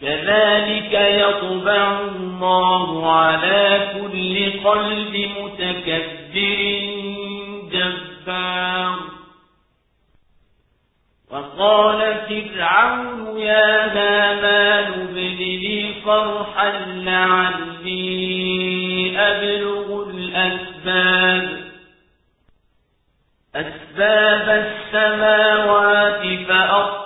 كذلك يطبع الله على كل قلب متكبر جبار. وقال فرعون يا هامان ابن لي صرحا لعلي أبلغ الأسباب. أسباب السماوات فأطلع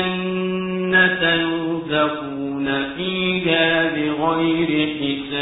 الجنة يرزقون فيها بغير حساب